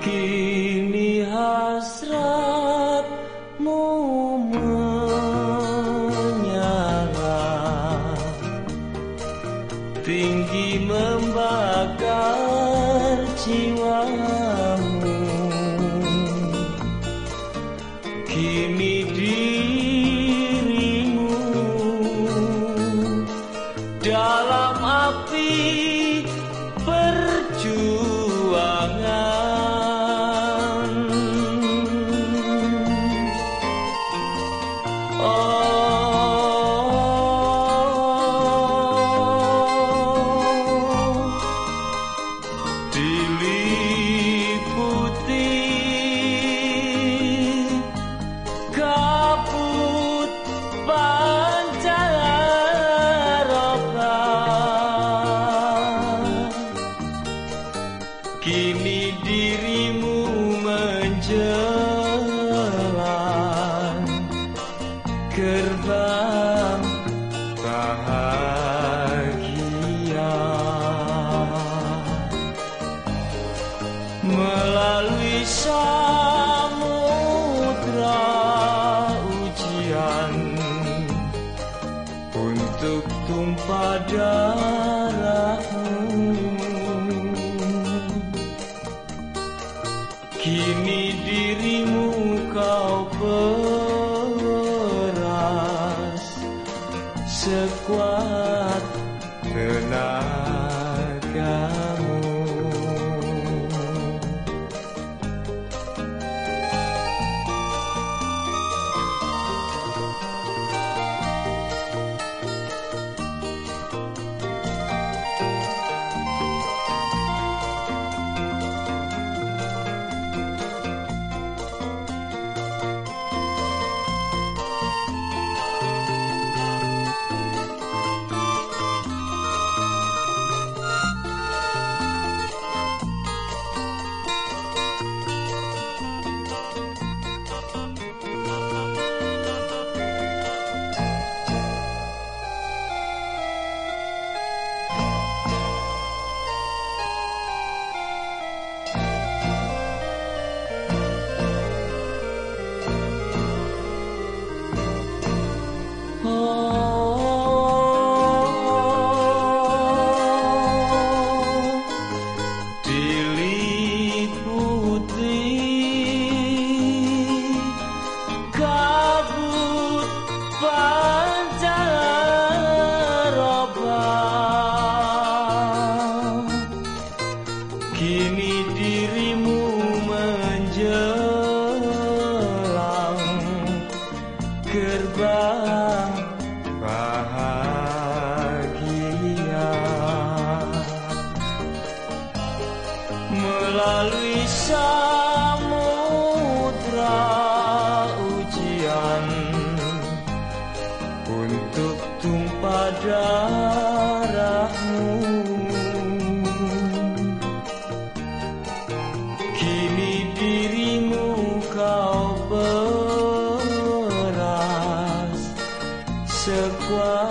Kini hasratmu menyala. Tinggi membakar jiwamu menjelang gerbang bahagia. Melalui samudra ujian untuk tumpah darahmu kau peras Sekuat Melalui samudra ujian. Untuk tumpah darahmu. Kini dirimu kau beras Sekuat